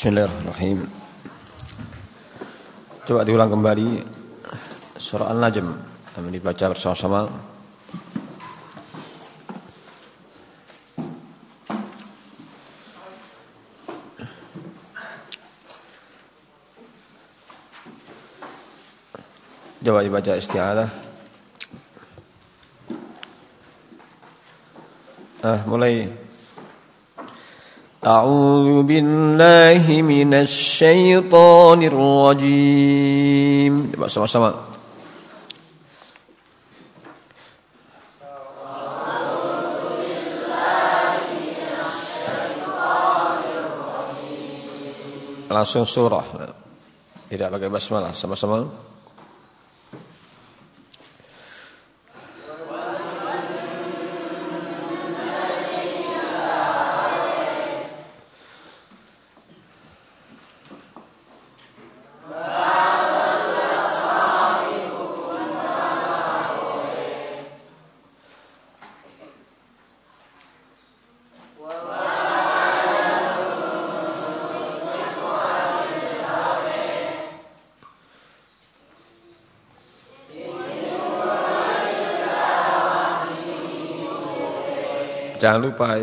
Bismillahirrahmanirrahim. Coba diulang kembali surah An-Najm. Kami dibaca bersama-sama. Coba dibaca isti'adah. Ah, mulai. أعوذ بالله من الشيطان الرجيم sama-sama langsung surah tidak pakai basmalah sama-sama Jangan lupa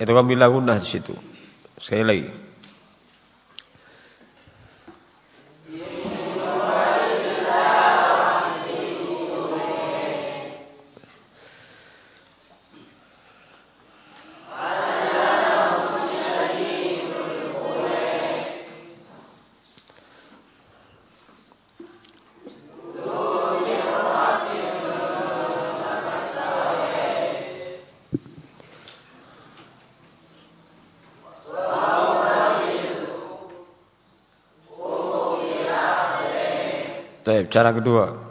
itu kan bila gunah di situ. Sekali lagi. Baik, cara kedua.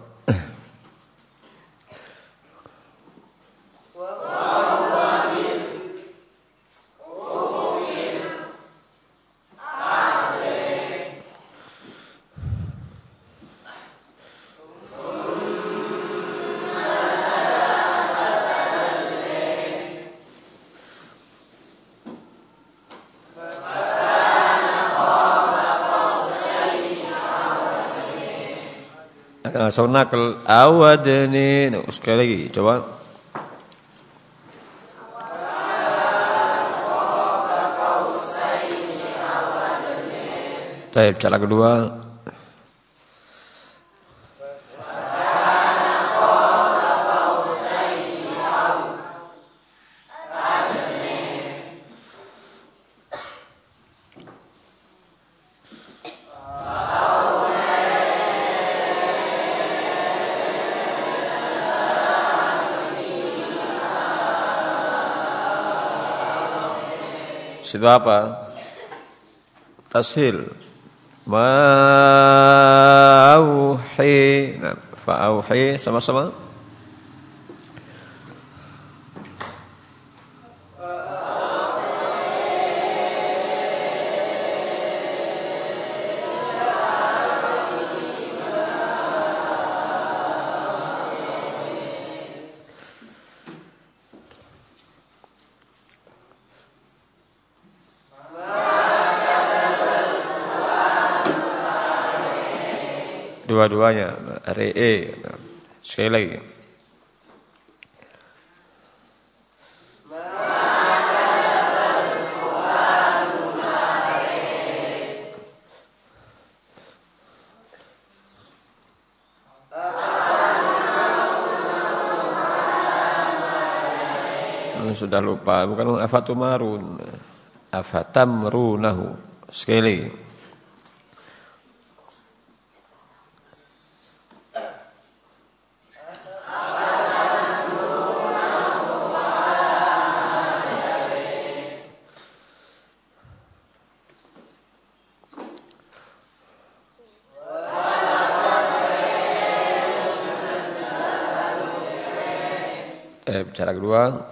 Langsung nakal awadani. Nah, sekali lagi coba. Baik, cara kedua Situ apa? Tasil. Ma'auhi. Nah, fa'auhi sama-sama. Dua-duanya. Re sekali lagi. Sudah lupa. Bukan afatumarun afatamrunahu. Sekali lagi eh, cara kedua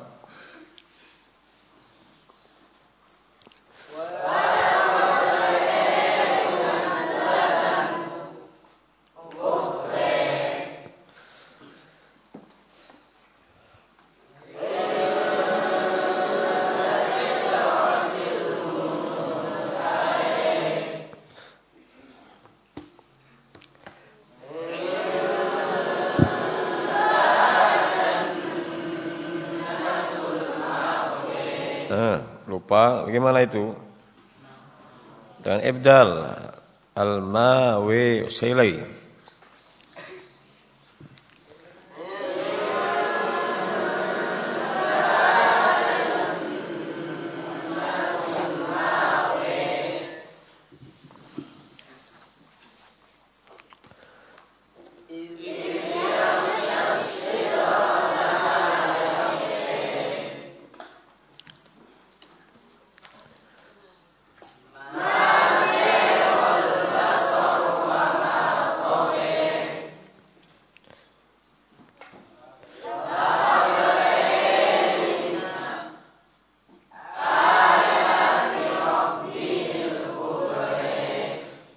Bagaimana itu? Dengan ibdal al-mawi silai.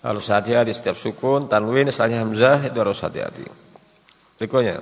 Harus hati-hati setiap sukun, tanwin, istilahnya hamzah itu harus hati-hati. Berikutnya.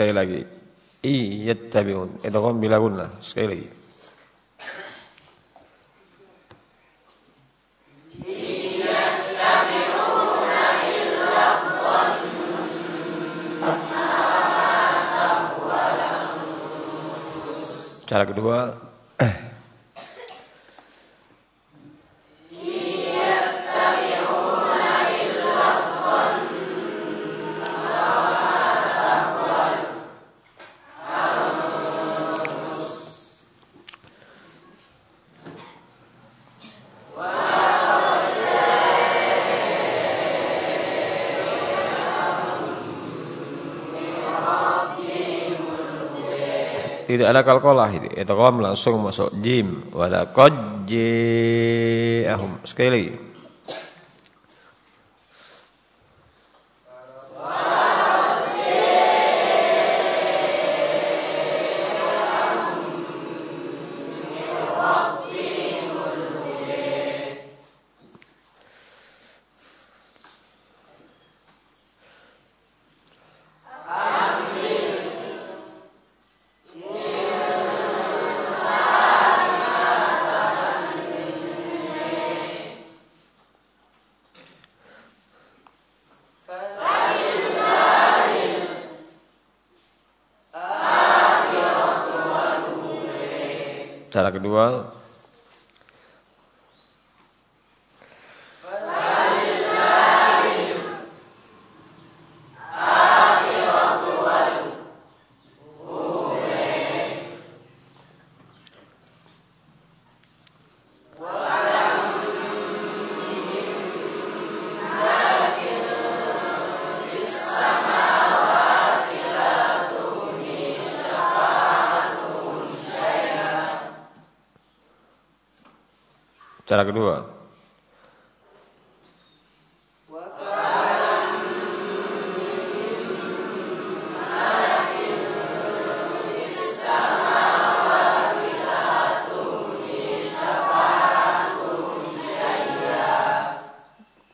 Sekali lagi. Iyattabi'un. Idgham bila gunnah. Sekali lagi. Cara kedua Tidak ada kalkolah itu. Idgham langsung masuk jim. Wala qad ahum. Sekali lagi. Cara kedua Cara kedua,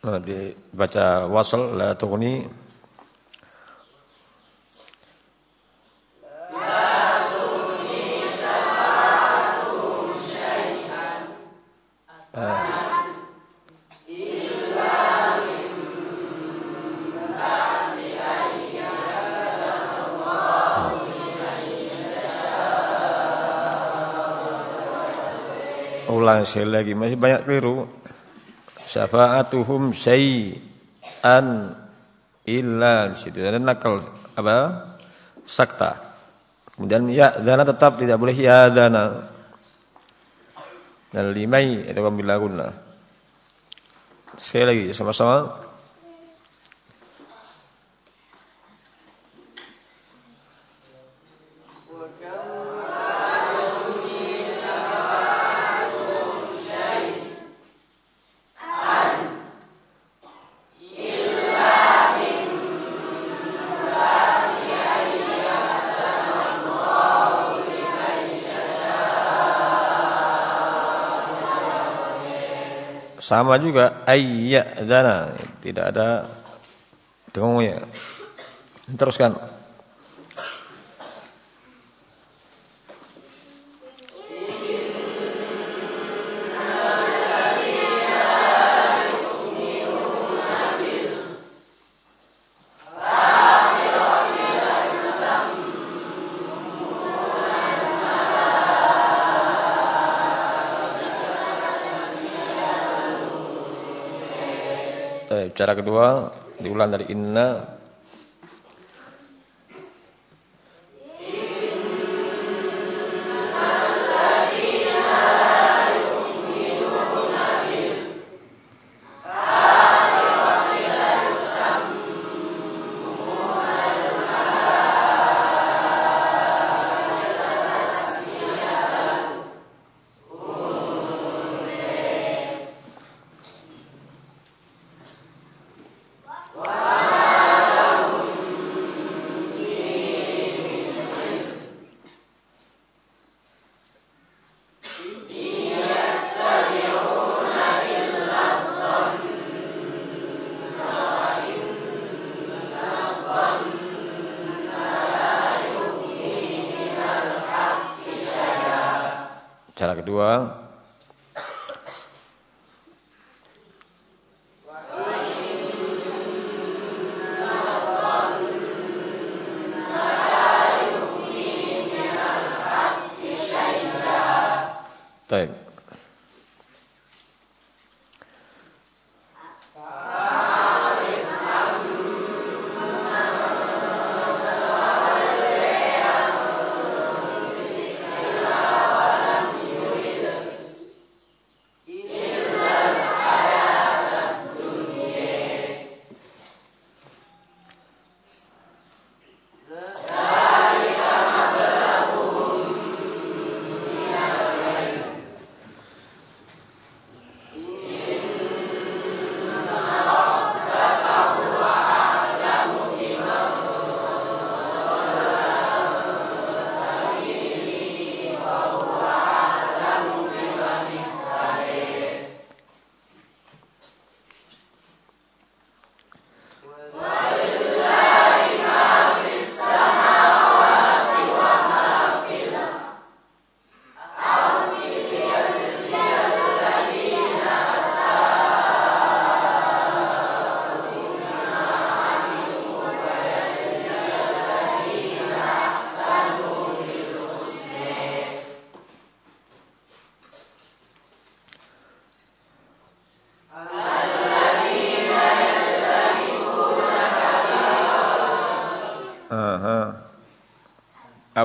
nah, dibaca wasal la tughni. Ulang sekali lagi masih banyak keliru. Syafa'atuhum syai'an illa situ. Ada nakal apa? Sakta. Kemudian ya dana tetap tidak boleh ya dana dan limai itu kami lakukan sekali lagi sama-sama Sama juga dana tidak ada dengungnya. Teruskan. Cara kedua diulang dari inna kedua Baik.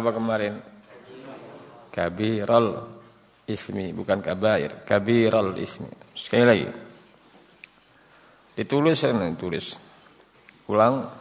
Apa kemarin? Kabirul ismi, bukan kabair. Kabirul ismi. Sekali lagi. Ditulis, ditulis. Ulang.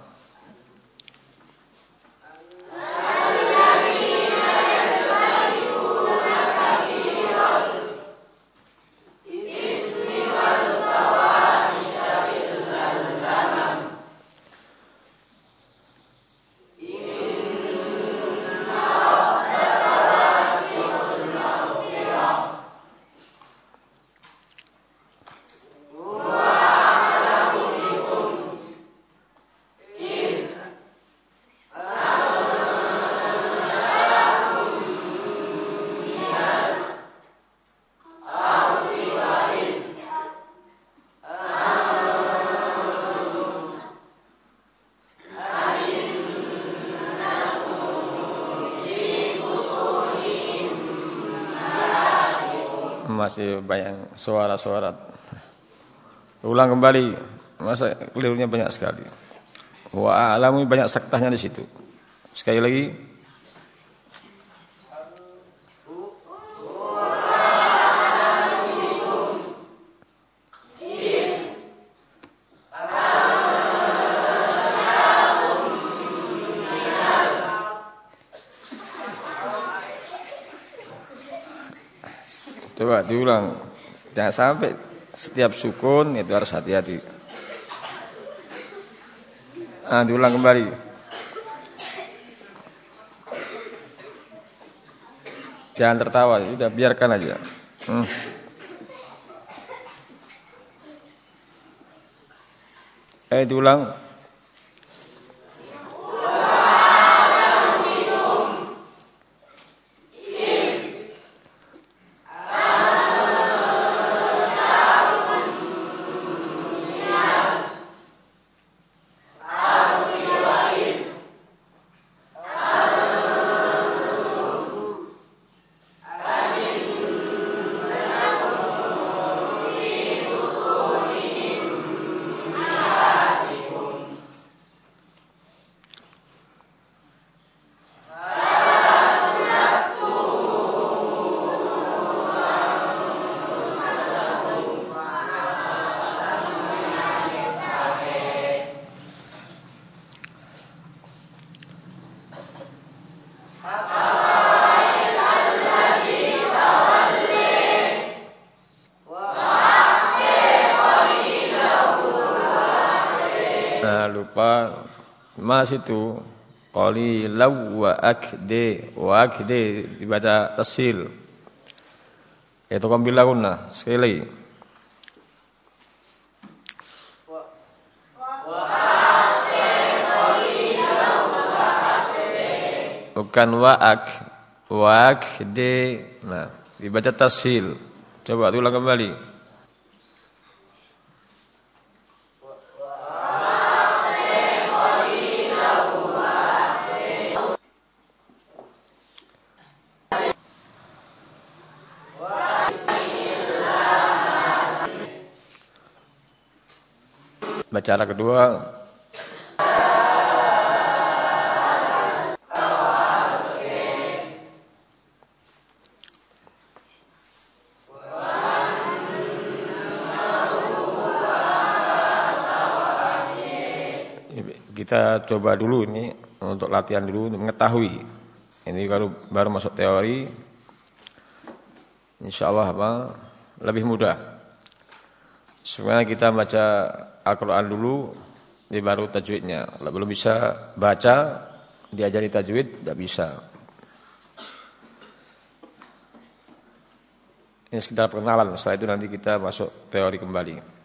Masih banyak suara-suara. Ulang kembali. Masa kelirunya banyak sekali. Wa alamu banyak sektahnya di situ. Sekali lagi. Coba diulang. Jangan sampai setiap sukun itu harus hati-hati. Ah, diulang kembali. Jangan tertawa, sudah biarkan aja. Hmm. Eh diulang. Mas itu qalilaw wa akde wa akde dibaca tasil itu kambilahunna sekali lagi. Bukan wa'ak wa'ak de nah dibaca tasil coba ulang kembali Bacara kedua kita coba dulu ini untuk latihan dulu untuk mengetahui. Ini baru baru masuk teori. Insya Allah apa lebih mudah. Sebenarnya kita baca Al-Quran dulu, dia baru tajwidnya. Kalau belum bisa baca, diajari tajwid, tidak bisa. Ini sekedar perkenalan, setelah itu nanti kita masuk teori kembali.